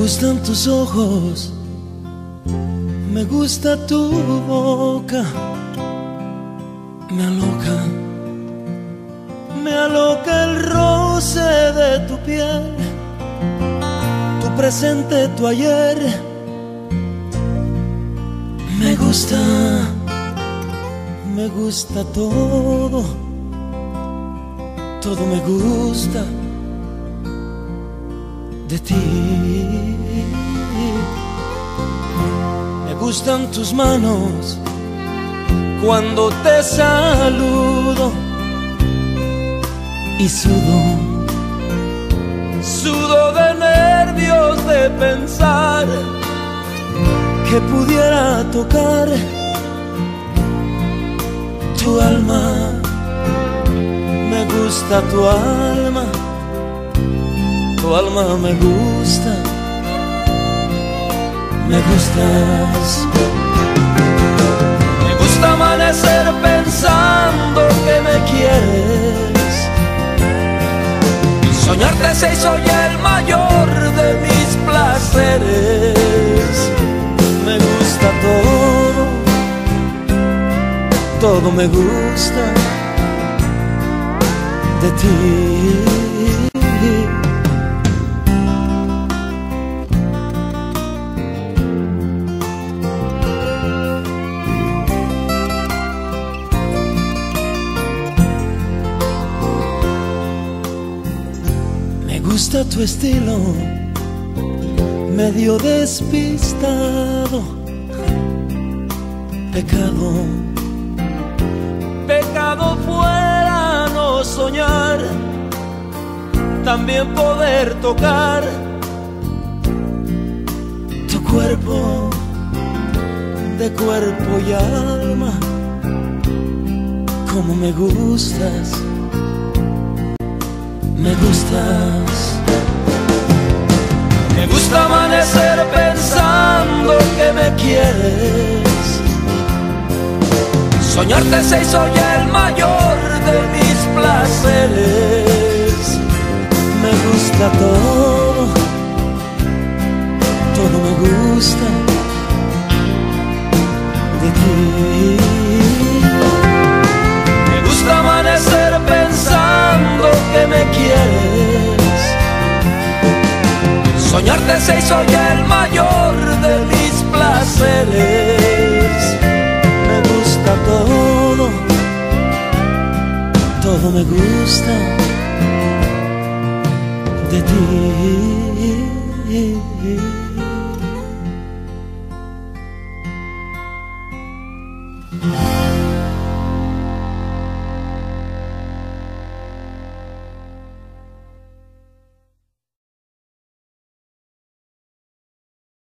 gustan tus ojos, me gusta tu boca, me aloca, me aloca el roce de tu piel, tu presente, tu ayer, me gusta, me gusta todo, todo me gusta de ti. Me gustan tus manos cuando te saludo y sudo, sudo de nervios de pensar que pudiera tocar tu alma. Me gusta tu alma tu alma me gusta, me gustas. Me gusta amanecer pensando que me quieres. Soñarte se hizo ya el mayor de mis placeres. Me gusta todo, todo me gusta de ti. Gusta tu estilo, medio despistado. Pecado, pecado fuera no soñar, también poder tocar. Tu cuerpo de cuerpo y alma, como me gustas me gustas. Me gusta amanecer pensando que me quieres. Soñarte se hizo ya el mayor de mis placeres. Me gusta todo, todo me gusta de ti. Soñarte se hizo el mayor de mis placeres. Me gusta todo, todo me gusta de ti.